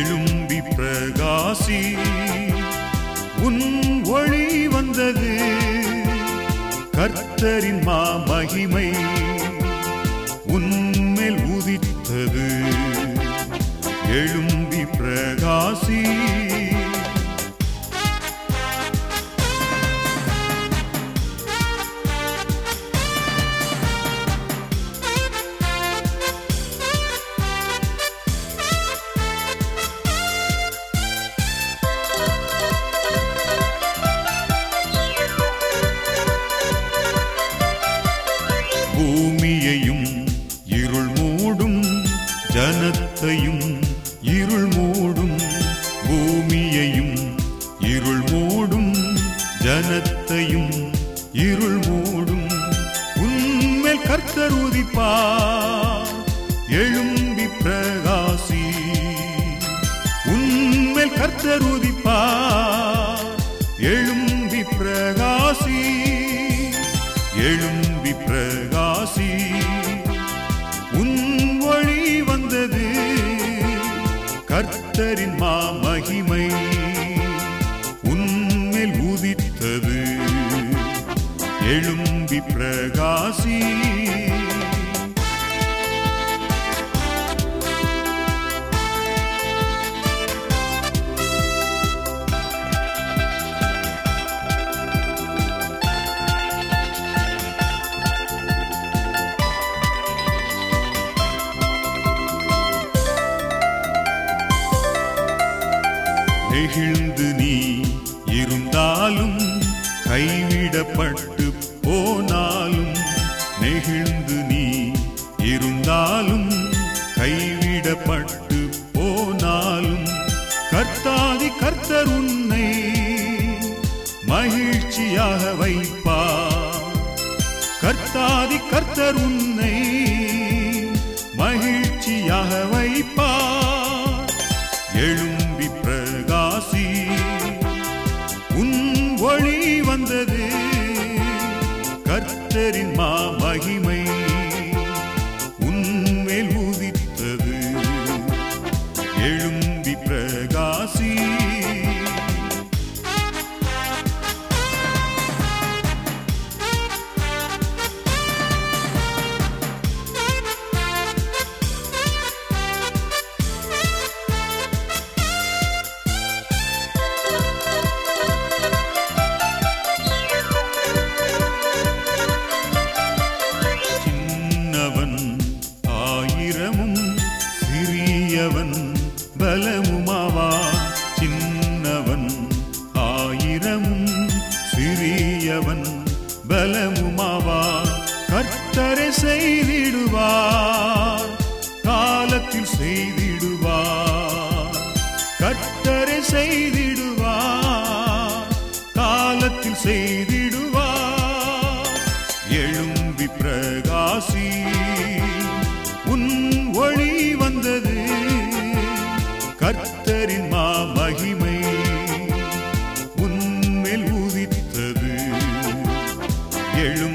எழும்பி பிரகாசி உன் ஒளி வந்தது. கர்த்தரின் மா மகிமை உதிப்பார் எழும்பி பிரகாசி. உன்மேல் கர்த்தர் உதிப்பார் எழும்பி பிரகாசி. எழும்பி பிரகாசி. நெகிழ்ந்து நீ இருந்தாலும் கைவிடப்பட்டு போனாலும் நெகிழ்ந்து நீ இருந்தாலும் கைவிடப்பட்டு போனாலும் கர்த்தாதி கர்த்தர் உன்னை மகிழ்ச்சியாக வைப்பார். கர்த்தாதி கர்த்தர் உன்னை ஒளி சிறியவன் பலமுமாவா? சின்னவன் ஆயிரமும் சிறியவன் பலமுமாவா? கர்த்தரை செய்திடுவார் காலத்தில் செய்திடுவார். கர்த்தரை செய்திடுவார் காலத்தில் செய்திடுவார். எழும்பி பிரகாசி எழும்